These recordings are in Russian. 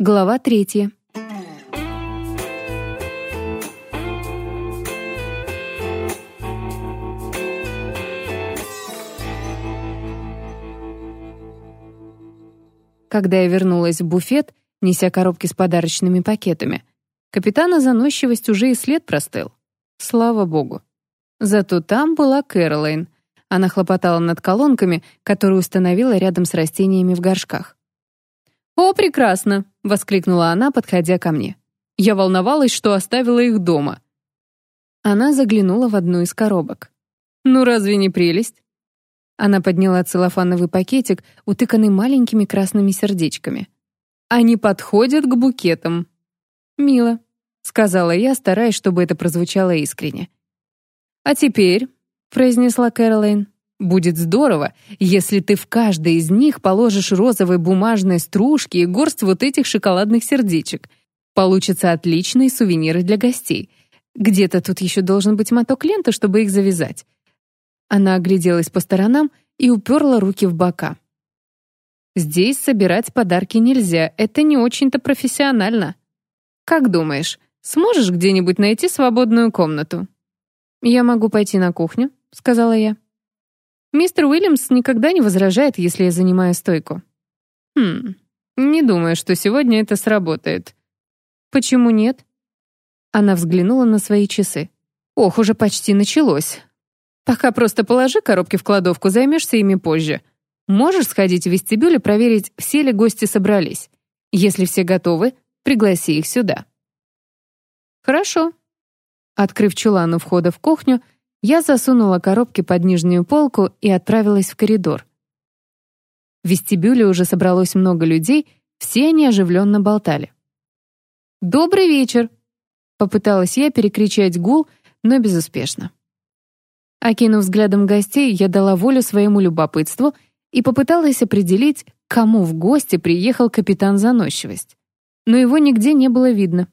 Глава третья. Когда я вернулась в буфет, неся коробки с подарочными пакетами, капитана заносчивость уже и след простыл. Слава богу. Зато там была Кэролайн. Она хлопотала над колонками, которые установила рядом с растениями в горшках. «О, прекрасно!» — воскликнула она, подходя ко мне. Я волновалась, что оставила их дома. Она заглянула в одну из коробок. «Ну разве не прелесть?» Она подняла целлофановый пакетик, утыканный маленькими красными сердечками. «Они подходят к букетам». «Мило», — сказала я, стараясь, чтобы это прозвучало искренне. «А теперь», — произнесла Кэролайн, Будет здорово, если ты в каждой из них положишь розовые бумажные стружки и горсть вот этих шоколадных сердечек. Получатся отличные сувениры для гостей. Где-то тут еще должен быть моток ленты, чтобы их завязать. Она огляделась по сторонам и уперла руки в бока. Здесь собирать подарки нельзя, это не очень-то профессионально. Как думаешь, сможешь где-нибудь найти свободную комнату? Я могу пойти на кухню, сказала я. Мистер Уильямс никогда не возражает, если я занимаю стойку. Хм, не думаю, что сегодня это сработает. Почему нет? Она взглянула на свои часы. Ох, уже почти началось. Пока просто положи коробки в кладовку, займешься ими позже. Можешь сходить в вестибюль и проверить, все ли гости собрались. Если все готовы, пригласи их сюда. Хорошо. Открыв чулан у входа в кухню, я засунула коробки под нижнюю полку и отправилась в коридор. В вестибюле уже собралось много людей, все они оживленно болтали. «Добрый вечер!» — попыталась я перекричать гул, но безуспешно. Окинув взглядом гостей, я дала волю своему любопытству и попыталась определить, кому в гости приехал капитан Заносчивость. Но его нигде не было видно.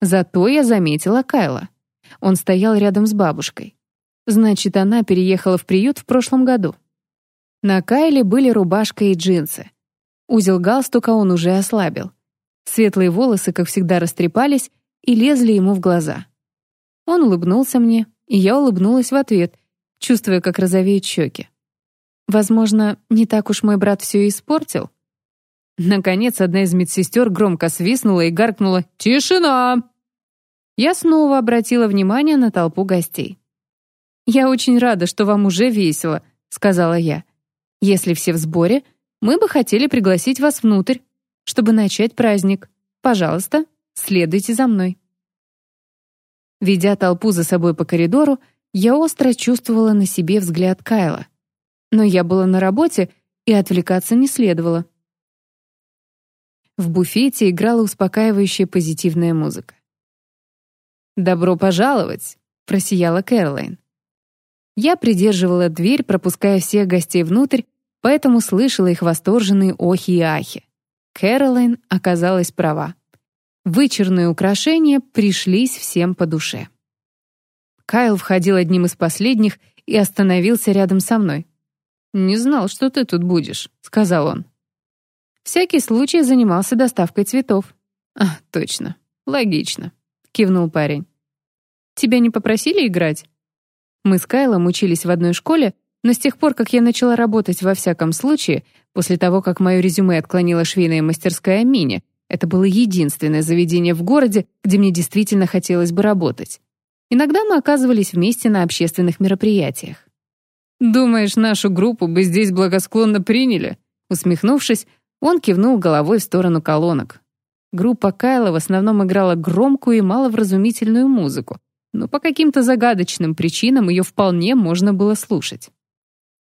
Зато я заметила Кайла. Он стоял рядом с бабушкой. Значит, она переехала в приют в прошлом году. На Кайле были рубашка и джинсы. Узел галстука он уже ослабил. Светлые волосы, как всегда, растрепались и лезли ему в глаза. Он улыбнулся мне, и я улыбнулась в ответ, чувствуя, как розовеют щеки. Возможно, не так уж мой брат все испортил? Наконец, одна из медсестер громко свистнула и гаркнула «Тишина!». Я снова обратила внимание на толпу гостей. «Я очень рада, что вам уже весело», — сказала я. «Если все в сборе, мы бы хотели пригласить вас внутрь, чтобы начать праздник. Пожалуйста, следуйте за мной». Ведя толпу за собой по коридору, я остро чувствовала на себе взгляд Кайла. Но я была на работе, и отвлекаться не следовало. В буфете играла успокаивающая позитивная музыка. «Добро пожаловать!» — просияла Кэролайн. Я придерживала дверь, пропуская всех гостей внутрь, поэтому слышала их восторженные охи и ахи. Кэролайн оказалась права. Вычерные украшения пришлись всем по душе. Кайл входил одним из последних и остановился рядом со мной. «Не знал, что ты тут будешь», — сказал он. «Всякий случай занимался доставкой цветов». «А, точно. Логично», — кивнул парень. «Тебя не попросили играть?» Мы с Кайлом учились в одной школе, но с тех пор, как я начала работать во всяком случае, после того, как мое резюме отклонила швейная мастерская Мини, это было единственное заведение в городе, где мне действительно хотелось бы работать. Иногда мы оказывались вместе на общественных мероприятиях. «Думаешь, нашу группу бы здесь благосклонно приняли?» Усмехнувшись, он кивнул головой в сторону колонок. Группа Кайла в основном играла громкую и маловразумительную музыку, но по каким-то загадочным причинам ее вполне можно было слушать.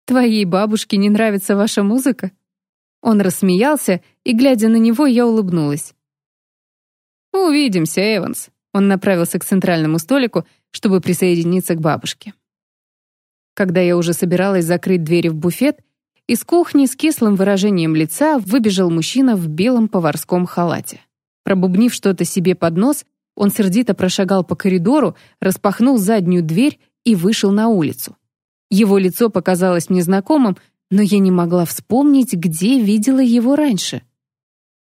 «Твоей бабушке не нравится ваша музыка?» Он рассмеялся, и, глядя на него, я улыбнулась. «Увидимся, Эванс». Он направился к центральному столику, чтобы присоединиться к бабушке. Когда я уже собиралась закрыть двери в буфет, из кухни с кислым выражением лица выбежал мужчина в белом поварском халате. Пробубнив что-то себе под нос, он сердито прошагал по коридору, распахнул заднюю дверь и вышел на улицу. Его лицо показалось мне знакомым, но я не могла вспомнить, где видела его раньше.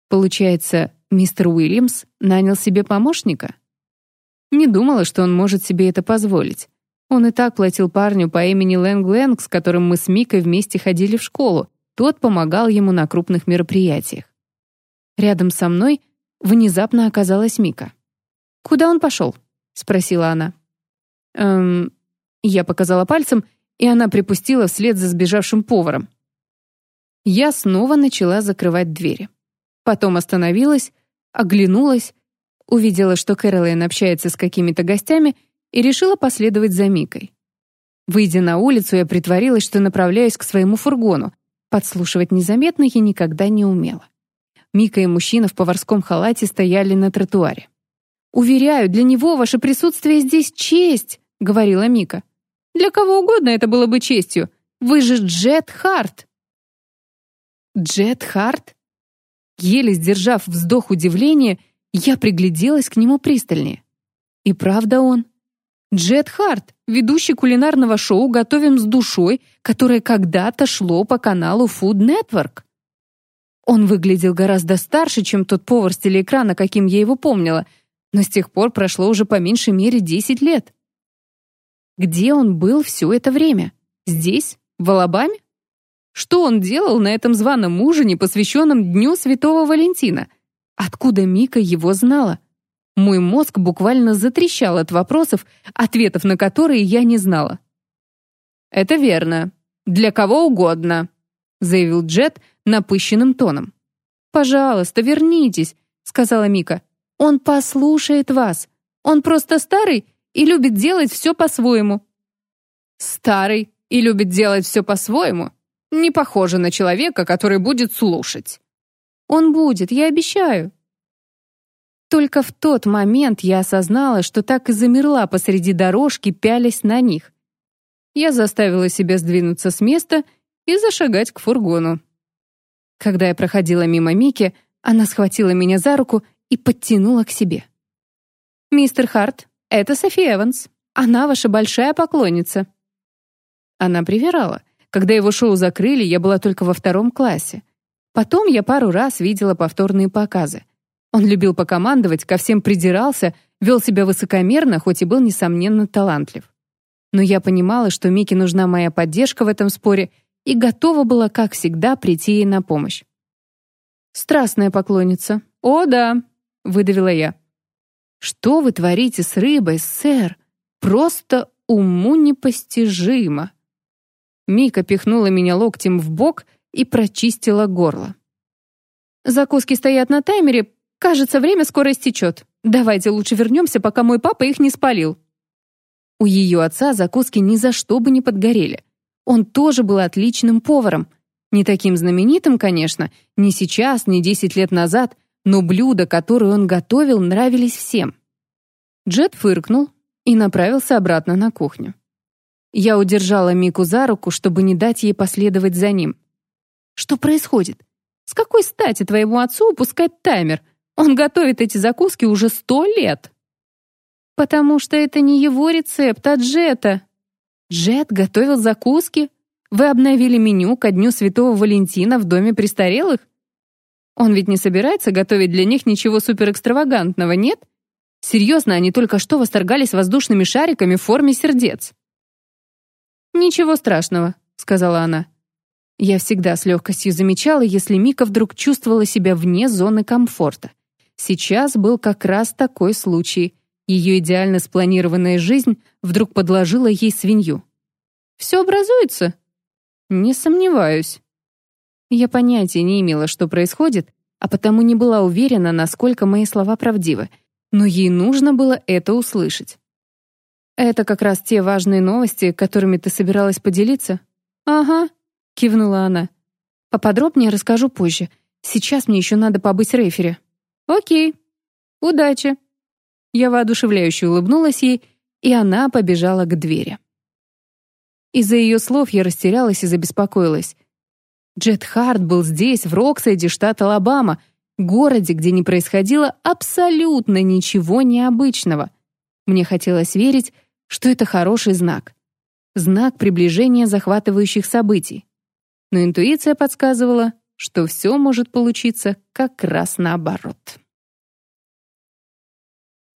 Получается, мистер Уильямс нанял себе помощника? Не думала, что он может себе это позволить. Он и так платил парню по имени Лэнг Лэнг, с которым мы с Микой вместе ходили в школу. Тот помогал ему на крупных мероприятиях. Рядом со мной внезапно оказалась Мика. «Куда он пошел?» — спросила она. «Эм...» Я показала пальцем, и она припустила вслед за сбежавшим поваром. Я снова начала закрывать двери. Потом остановилась, оглянулась, увидела, что Кэролайн общается с какими-то гостями и решила последовать за Микой. Выйдя на улицу, я притворилась, что направляюсь к своему фургону. Подслушивать незаметно я никогда не умела. Мика и мужчина в поварском халате стояли на тротуаре. «Уверяю, для него ваше присутствие здесь честь», — говорила Мика. «Для кого угодно это было бы честью. Вы же Джет Харт». Джет Харт? Еле сдержав вздох удивления, я пригляделась к нему пристальнее. И правда он. Джет Харт, ведущий кулинарного шоу «Готовим с душой», которое когда-то шло по каналу Food Network. Он выглядел гораздо старше, чем тот повар с телеэкрана, каким я его помнила, но с тех пор прошло уже по меньшей мере 10 лет. Где он был все это время? Здесь? В Алабаме? Что он делал на этом званом ужине, посвященном Дню Святого Валентина? Откуда Мика его знала? Мой мозг буквально затрещал от вопросов, ответов на которые я не знала. «Это верно. Для кого угодно», — заявил Джет напыщенным тоном. «Пожалуйста, вернитесь», — сказала Мика. «Он послушает вас. Он просто старый и любит делать все по-своему». «Старый и любит делать все по-своему?» Не похоже на человека, который будет слушать. Он будет, я обещаю. Только в тот момент я осознала, что так и замерла посреди дорожки, пялясь на них. Я заставила себя сдвинуться с места и зашагать к фургону. Когда я проходила мимо Мики, она схватила меня за руку и подтянула к себе. «Мистер Харт, это Софи Эванс. Она ваша большая поклонница». Она привирала. Когда его шоу закрыли, я была только во втором классе. Потом я пару раз видела повторные показы. Он любил покомандовать, ко всем придирался, вел себя высокомерно, хоть и был, несомненно, талантлив. Но я понимала, что Мике нужна моя поддержка в этом споре и готова была, как всегда, прийти ей на помощь. «Страстная поклонница. О, да», — выдавила я. «Что вы творите с рыбой, сэр? Просто уму непостижимо». Мика пихнула меня локтем в бок и прочистила горло. «Закуски стоят на таймере, Кажется, время скоро истечет. Давайте лучше вернемся, пока мой папа их не спалил». У ее отца закуски ни за что бы не подгорели. Он тоже был отличным поваром. Не таким знаменитым, конечно, ни сейчас, ни десять лет назад, но блюда, которые он готовил, нравились всем. Джет фыркнул и направился обратно на кухню. Я удержала Мику за руку, чтобы не дать ей последовать за ним. «Что происходит? С какой стати твоему отцу упускать таймер?» Он готовит эти закуски уже сто лет. Потому что это не его рецепт, а Джета. Джет готовил закуски? Вы обновили меню ко Дню Святого Валентина в доме престарелых? Он ведь не собирается готовить для них ничего суперэкстравагантного, нет? Серьезно, они только что восторгались воздушными шариками в форме сердец. «Ничего страшного», — сказала она. Я всегда с легкостью замечала, если Мика вдруг чувствовала себя вне зоны комфорта. Сейчас был как раз такой случай. Ее идеально спланированная жизнь вдруг подложила ей свинью. «Все образуется?» «Не сомневаюсь». Я понятия не имела, что происходит, а потому не была уверена, насколько мои слова правдивы, но ей нужно было это услышать. «Это как раз те важные новости, которыми ты собиралась поделиться?» «Ага», — кивнула она. «Поподробнее расскажу позже. Сейчас мне еще надо побыть рефери». «Окей. Удачи». Я воодушевляюще улыбнулась ей, и она побежала к двери. Из-за ее слов я растерялась и забеспокоилась. Джет Харт был здесь, в Роксайде, штат Алабама, городе, где не происходило абсолютно ничего необычного. Мне хотелось верить, что это хороший знак. Знак приближения захватывающих событий. Но интуиция подсказывала, что все может получиться как раз наоборот.